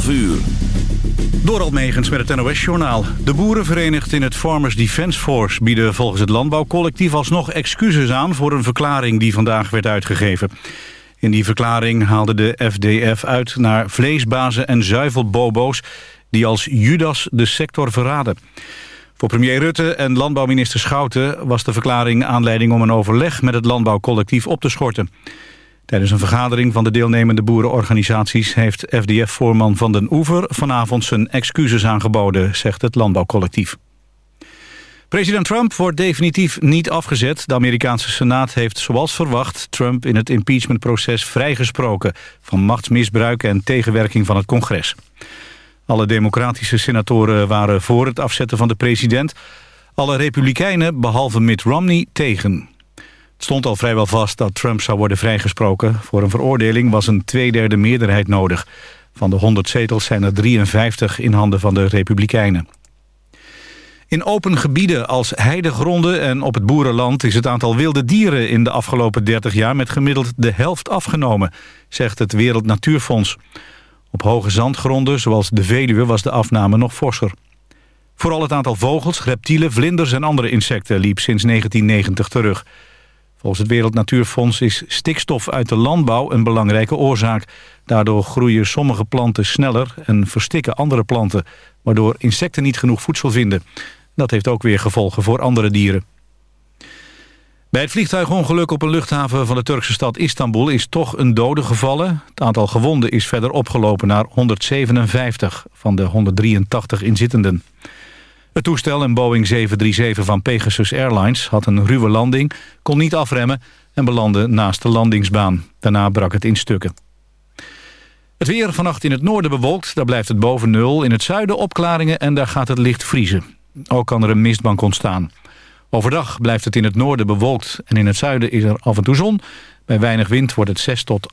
12 uur. Door Almegens met het NOS-journaal. De boeren verenigd in het Farmers Defence Force... bieden volgens het landbouwcollectief alsnog excuses aan... voor een verklaring die vandaag werd uitgegeven. In die verklaring haalde de FDF uit naar vleesbazen en zuivelbobo's... die als Judas de sector verraden. Voor premier Rutte en landbouwminister Schouten... was de verklaring aanleiding om een overleg met het landbouwcollectief op te schorten. Tijdens een vergadering van de deelnemende boerenorganisaties... heeft FDF-voorman Van den Oever vanavond zijn excuses aangeboden... zegt het landbouwcollectief. President Trump wordt definitief niet afgezet. De Amerikaanse Senaat heeft zoals verwacht Trump in het impeachmentproces vrijgesproken... van machtsmisbruik en tegenwerking van het congres. Alle democratische senatoren waren voor het afzetten van de president. Alle republikeinen, behalve Mitt Romney, tegen. Het stond al vrijwel vast dat Trump zou worden vrijgesproken. Voor een veroordeling was een tweederde meerderheid nodig. Van de 100 zetels zijn er 53 in handen van de Republikeinen. In open gebieden als heidegronden en op het boerenland... is het aantal wilde dieren in de afgelopen 30 jaar... met gemiddeld de helft afgenomen, zegt het Wereld Natuurfonds. Op hoge zandgronden, zoals de Veluwe, was de afname nog forser. Vooral het aantal vogels, reptielen, vlinders en andere insecten... liep sinds 1990 terug... Volgens het Wereld Natuurfonds is stikstof uit de landbouw een belangrijke oorzaak. Daardoor groeien sommige planten sneller en verstikken andere planten... waardoor insecten niet genoeg voedsel vinden. Dat heeft ook weer gevolgen voor andere dieren. Bij het vliegtuigongeluk op een luchthaven van de Turkse stad Istanbul... is toch een dode gevallen. Het aantal gewonden is verder opgelopen naar 157 van de 183 inzittenden. Het toestel, een Boeing 737 van Pegasus Airlines, had een ruwe landing, kon niet afremmen en belandde naast de landingsbaan. Daarna brak het in stukken. Het weer vannacht in het noorden bewolkt, daar blijft het boven nul. In het zuiden opklaringen en daar gaat het licht vriezen. Ook kan er een mistbank ontstaan. Overdag blijft het in het noorden bewolkt en in het zuiden is er af en toe zon. Bij weinig wind wordt het 6 tot...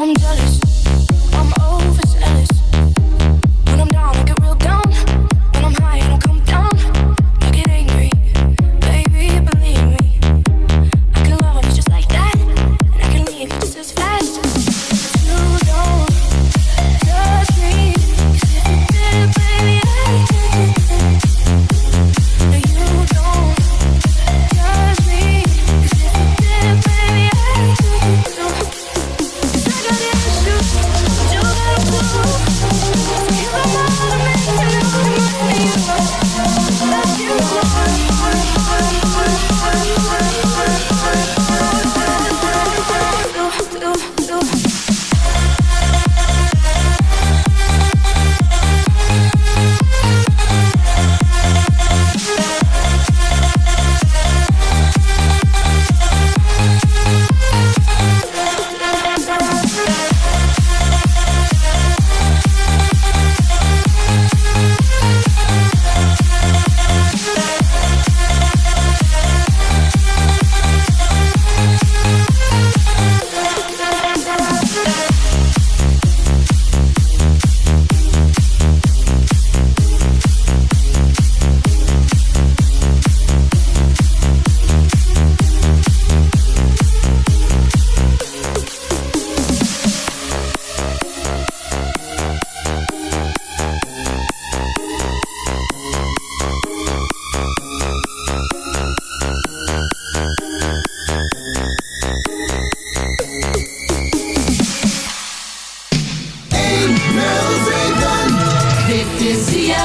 I'm jealous.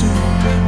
to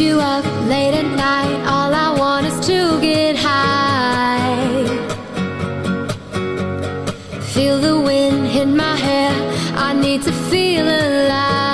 you up late at night. All I want is to get high. Feel the wind in my hair. I need to feel alive.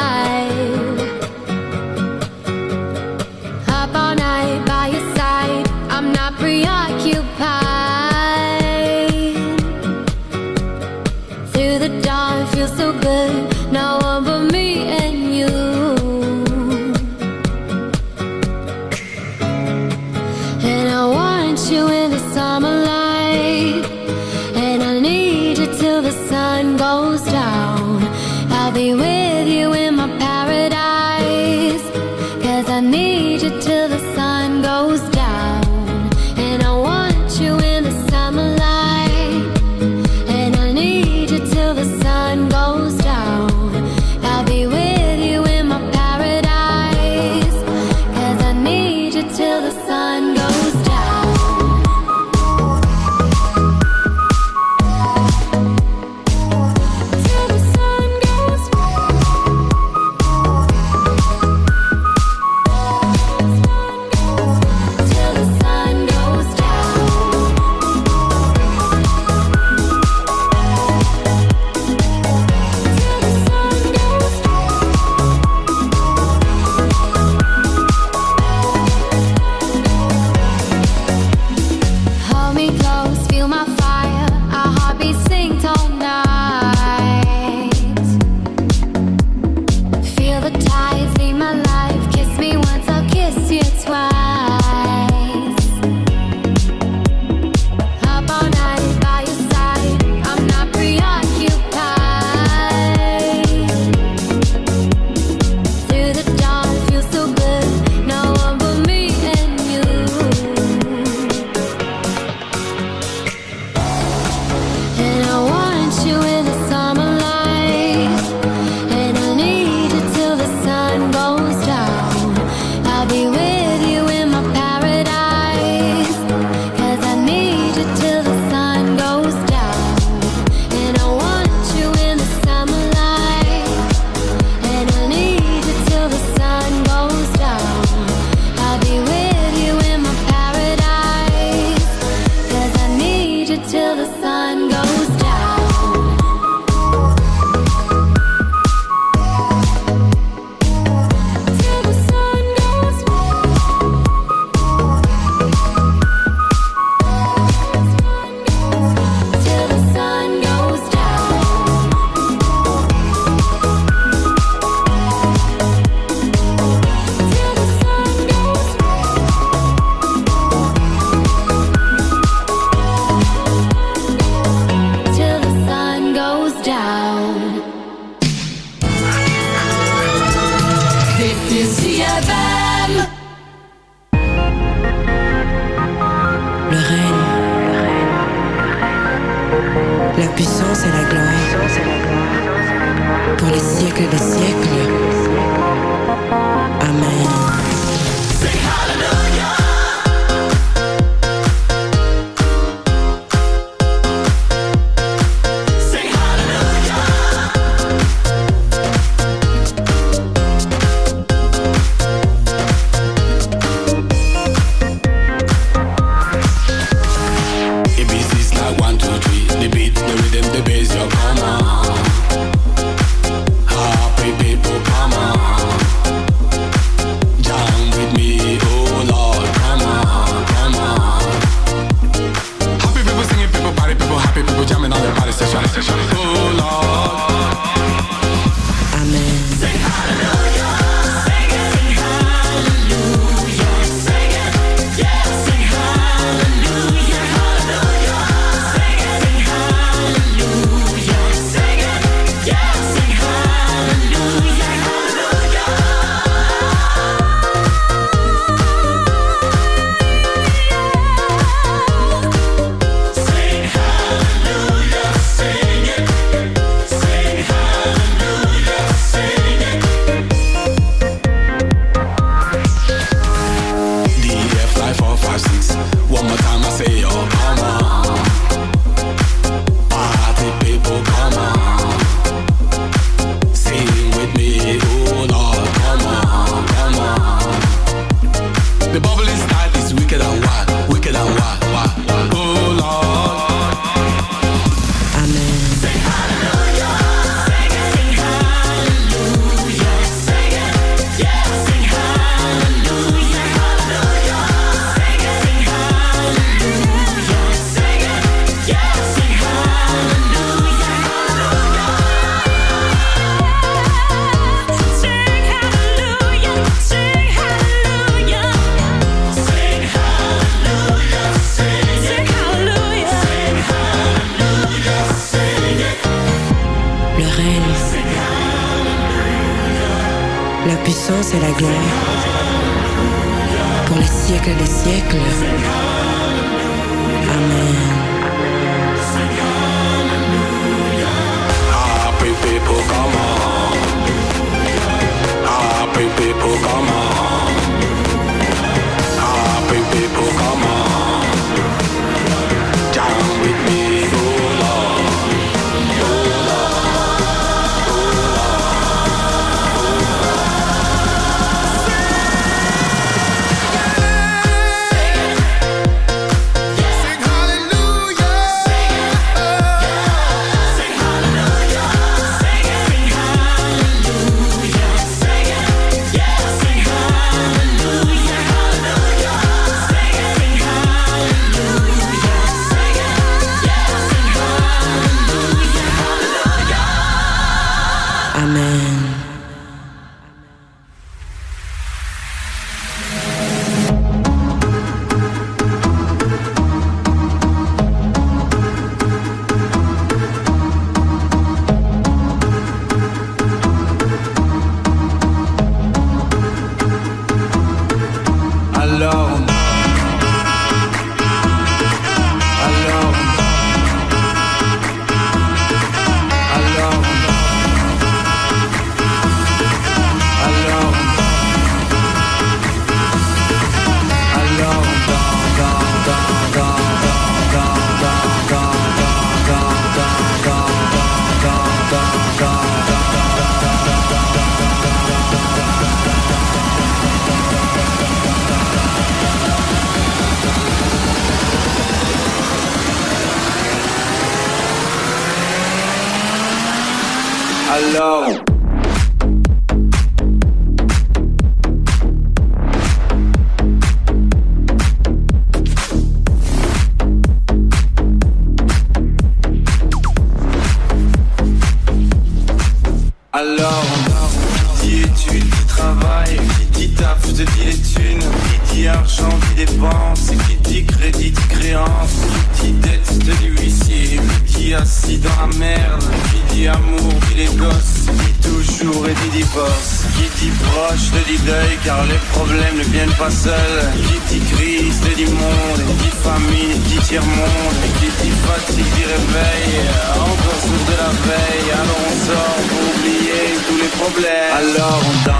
encore sourd de la veille, alors on sort pour oublier tous les problèmes. Alors on danse.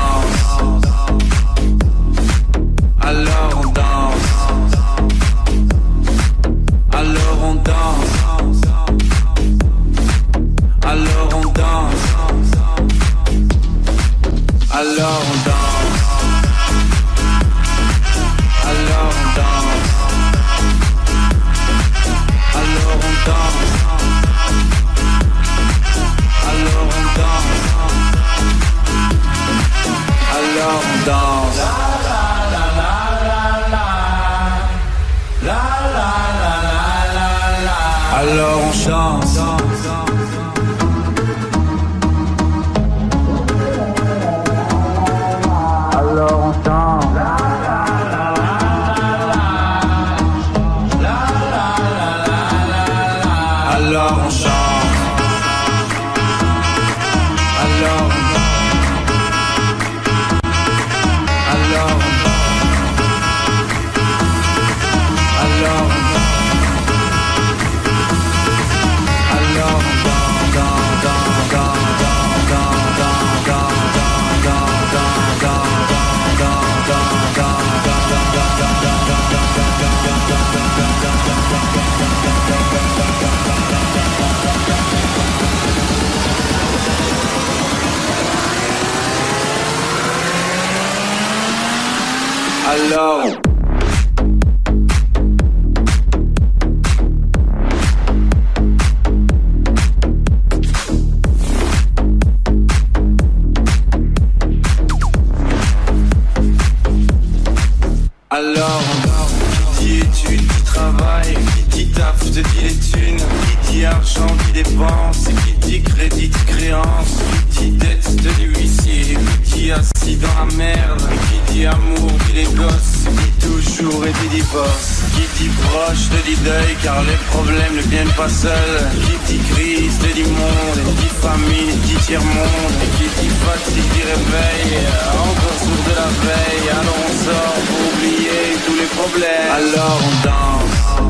Alors on dort, qui étudie, qui travaille, dit taf, je te dis les thunes. Qui dit argent, dit dépense. Qui dit crédit, dit créance. Qui dit dette, te dit huissier. Qui dit assis dans la merde. Qui dit amour, dit les gosses. Qui dit toujours et dit divorce. Qui dit proche, te dit deuil, car les problèmes ne viennent pas seuls. Qui dit crise, te dit monde. Qui dit famine, dit tiers-monde. Qui dit fatigue, dit réveil. Encore sourd de la veille. Alors on sort pour oublier tous les problèmes. Alors on danse.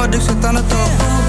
maar ik zit aan the top.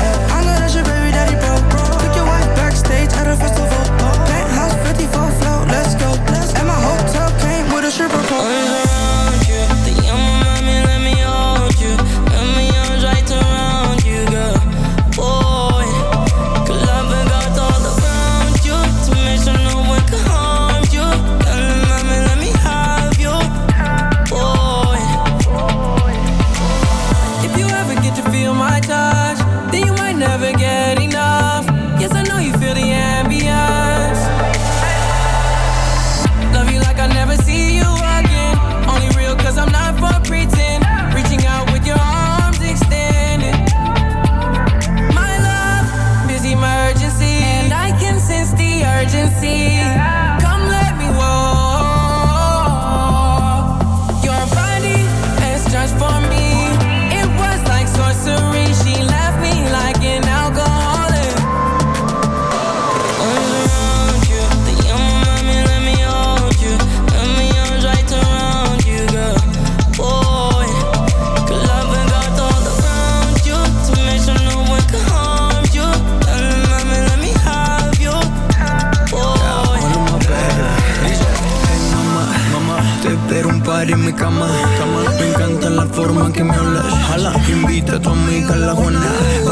tu amiga la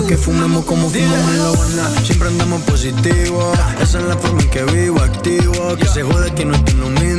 que fumemos como fumamos en la guana. Siempre andamos positivo. Esa es la forma en que vivo, activo. Que se jode que no estoy humilde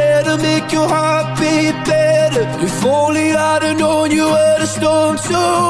there to make your heart beat better. If only I'd have known you were the storm too.